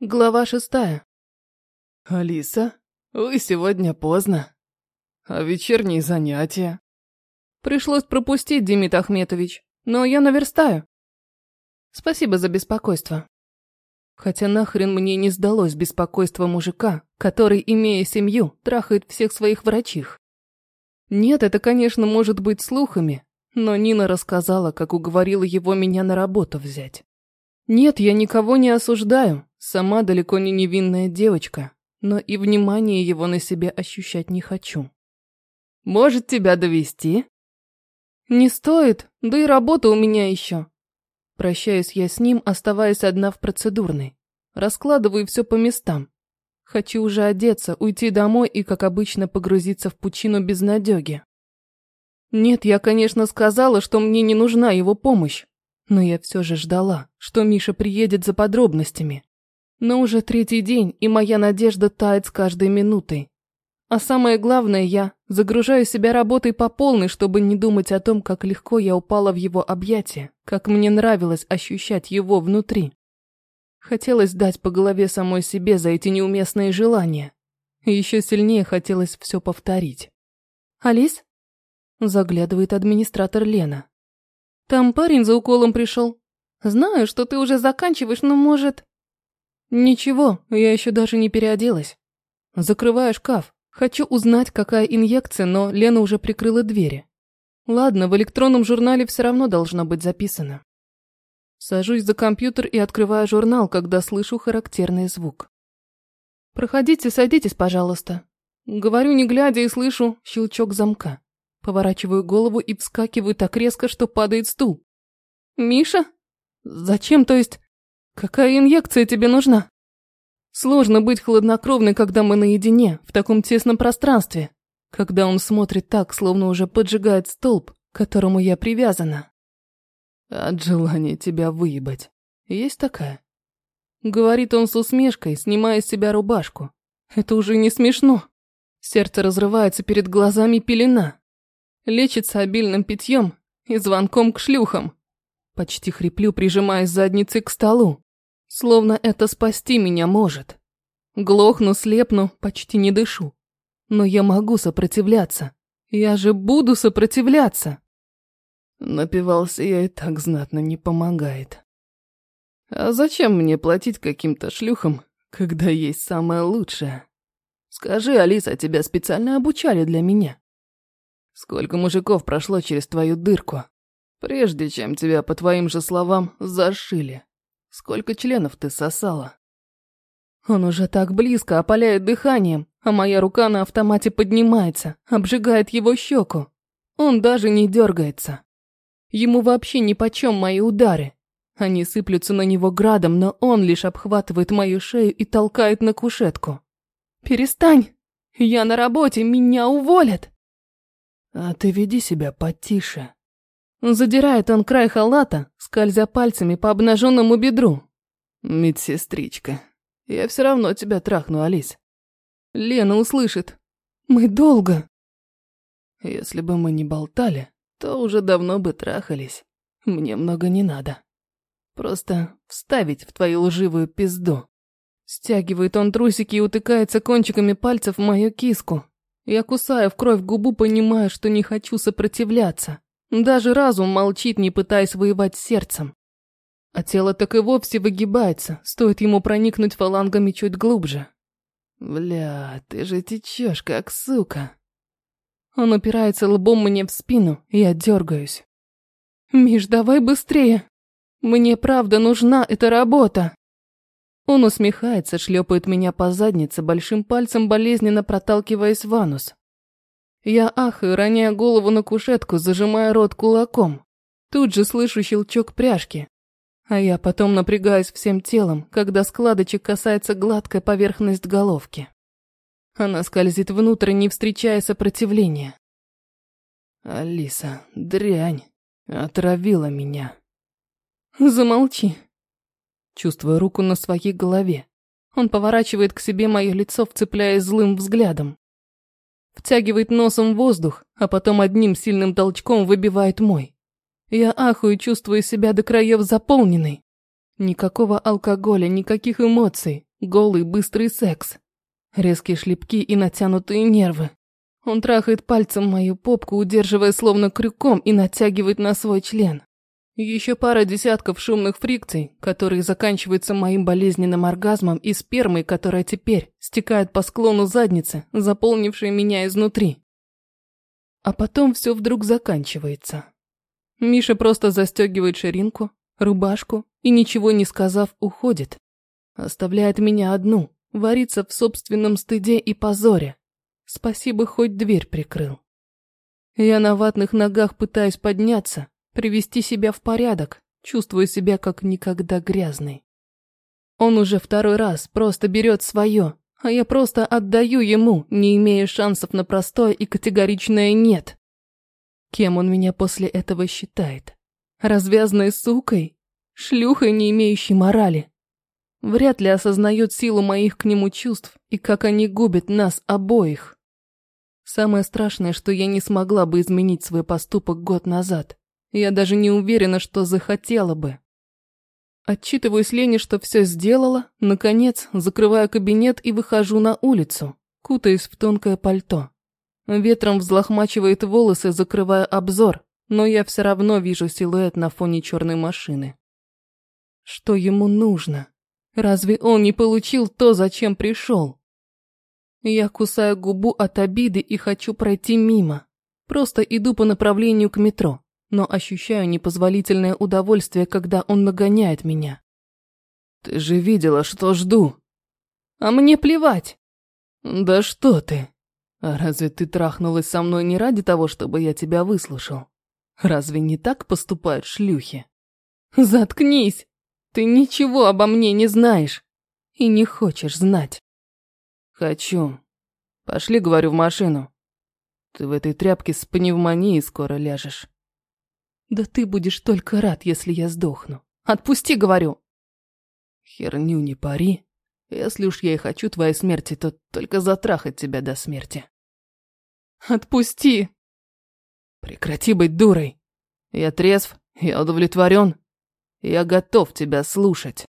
Глава шестая. «Алиса, вы сегодня поздно. А вечерние занятия?» Пришлось пропустить, Демид Ахметович, но я наверстаю. Спасибо за беспокойство. Хотя нахрен мне не сдалось беспокойство мужика, который, имея семью, трахает всех своих врачих. Нет, это, конечно, может быть слухами, но Нина рассказала, как уговорила его меня на работу взять. Нет, я никого не осуждаю, сама далеко не невинная девочка, но и внимание его на себе ощущать не хочу. Может тебя довести? Не стоит, да и работа у меня еще. Прощаюсь я с ним, оставаясь одна в процедурной. Раскладываю все по местам. Хочу уже одеться, уйти домой и, как обычно, погрузиться в пучину безнадеги. Нет, я, конечно, сказала, что мне не нужна его помощь. Но я все же ждала, что Миша приедет за подробностями. Но уже третий день, и моя надежда тает с каждой минутой. А самое главное, я загружаю себя работой по полной, чтобы не думать о том, как легко я упала в его объятия, как мне нравилось ощущать его внутри. Хотелось дать по голове самой себе за эти неуместные желания. И еще сильнее хотелось все повторить. «Алис?» Заглядывает администратор Лена. Там парень за уколом пришел. Знаю, что ты уже заканчиваешь, но может... Ничего, я еще даже не переоделась. Закрываю шкаф. Хочу узнать, какая инъекция, но Лена уже прикрыла двери. Ладно, в электронном журнале все равно должно быть записано. Сажусь за компьютер и открываю журнал, когда слышу характерный звук. «Проходите, садитесь, пожалуйста». Говорю, не глядя, и слышу щелчок замка. Поворачиваю голову и вскакиваю так резко, что падает стул. «Миша? Зачем, то есть? Какая инъекция тебе нужна?» Сложно быть хладнокровной, когда мы наедине, в таком тесном пространстве. Когда он смотрит так, словно уже поджигает столб, к которому я привязана. От желания тебя выебать. Есть такая? Говорит он с усмешкой, снимая с себя рубашку. Это уже не смешно. Сердце разрывается перед глазами пелена. Лечится обильным питьем и звонком к шлюхам. Почти хриплю, прижимаясь задницей к столу. Словно это спасти меня может. Глохну, слепну, почти не дышу. Но я могу сопротивляться. Я же буду сопротивляться. Напивался я и так знатно не помогает. А зачем мне платить каким-то шлюхам, когда есть самое лучшее? Скажи, Алиса, тебя специально обучали для меня? Сколько мужиков прошло через твою дырку, прежде чем тебя, по твоим же словам, зашили? Сколько членов ты сосала? Он уже так близко опаляет дыханием, а моя рука на автомате поднимается, обжигает его щеку. Он даже не дергается. Ему вообще нипочем мои удары. Они сыплются на него градом, но он лишь обхватывает мою шею и толкает на кушетку. «Перестань! Я на работе, меня уволят!» А ты веди себя потише. Задирает он край халата, скользя пальцами по обнаженному бедру. Медсестричка, я все равно тебя трахну, Алис. Лена услышит. Мы долго. Если бы мы не болтали, то уже давно бы трахались. Мне много не надо. Просто вставить в твою лживую пизду. Стягивает он трусики и утыкается кончиками пальцев в мою киску, я кусаю в кровь губу, понимая, что не хочу сопротивляться. Даже разум молчит, не пытаясь воевать сердцем. А тело так и вовсе выгибается, стоит ему проникнуть фалангами чуть глубже. Бля, ты же течешь, как сука. Он упирается лбом мне в спину, и я дергаюсь. «Миш, давай быстрее! Мне правда нужна эта работа!» Он усмехается, шлепает меня по заднице, большим пальцем болезненно проталкиваясь в анус. Я ахаю, роняя голову на кушетку, зажимая рот кулаком. Тут же слышу щелчок пряжки. А я потом напрягаюсь всем телом, когда складочек касается гладкая поверхность головки. Она скользит внутрь, не встречая сопротивления. Алиса, дрянь, отравила меня. Замолчи, чувствуя руку на своей голове. Он поворачивает к себе мое лицо, вцепляясь злым взглядом. Втягивает носом воздух, а потом одним сильным толчком выбивает мой. Я ахую, чувствую себя до краев заполненной. Никакого алкоголя, никаких эмоций, Голый быстрый секс. Резкие шлепки и натянутые нервы. Он трахает пальцем мою попку, удерживая словно крюком и натягивает на свой член. Еще пара десятков шумных фрикций, которые заканчиваются моим болезненным оргазмом и спермой, которая теперь стекает по склону задницы, заполнившей меня изнутри. А потом все вдруг заканчивается. Миша просто застегивает ширинку, рубашку и, ничего не сказав, уходит. Оставляет меня одну, вариться в собственном стыде и позоре. Спасибо, хоть дверь прикрыл. Я на ватных ногах пытаюсь подняться, привести себя в порядок, чувствую себя как никогда грязной. Он уже второй раз просто берет свое, а я просто отдаю ему, не имея шансов на простое и категоричное «нет». Кем он меня после этого считает? Развязной сукой? Шлюхой, не имеющей морали? Вряд ли осознает силу моих к нему чувств и как они губят нас обоих. Самое страшное, что я не смогла бы изменить свой поступок год назад. Я даже не уверена, что захотела бы. Отчитываюсь Лене, что все сделала, наконец, закрываю кабинет и выхожу на улицу, кутаясь в тонкое пальто. Ветром взлохмачивает волосы, закрывая обзор, но я все равно вижу силуэт на фоне черной машины. Что ему нужно? Разве он не получил то, зачем пришел? Я кусаю губу от обиды и хочу пройти мимо. Просто иду по направлению к метро но ощущаю непозволительное удовольствие, когда он нагоняет меня. «Ты же видела, что жду!» «А мне плевать!» «Да что ты! А разве ты трахнулась со мной не ради того, чтобы я тебя выслушал? Разве не так поступают шлюхи?» «Заткнись! Ты ничего обо мне не знаешь и не хочешь знать!» «Хочу. Пошли, говорю, в машину. Ты в этой тряпке с пневмонией скоро ляжешь». Да ты будешь только рад, если я сдохну. Отпусти, говорю. Херню не пари. Если уж я и хочу твоей смерти, то только затрахать тебя до смерти. Отпусти. Прекрати быть дурой. Я трезв, я удовлетворен. Я готов тебя слушать.